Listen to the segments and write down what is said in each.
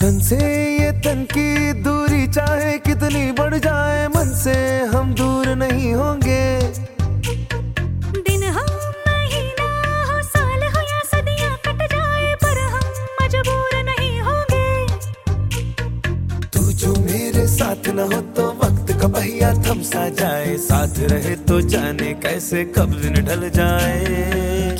तन से ये तन की दूरी चाहे कितनी बढ़ जाए मन से हम दूर नहीं होंगे। दिन हो महीना हो साल हो या सदियाँ कट जाए पर हम मजबूर नहीं होंगे। तू जो मेरे साथ न हो तो वक्त का पहिया थम सा जाए साथ रहे तो जाने कैसे कब दिन ढल जाए।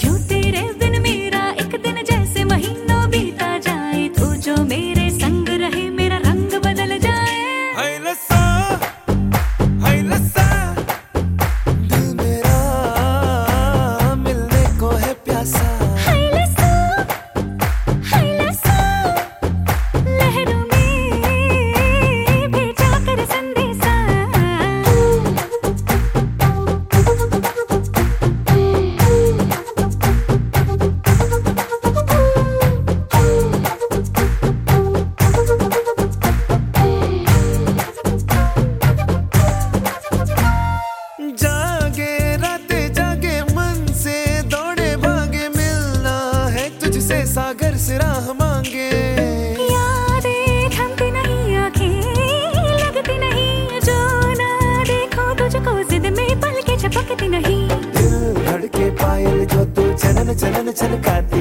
tell her, tell her, tell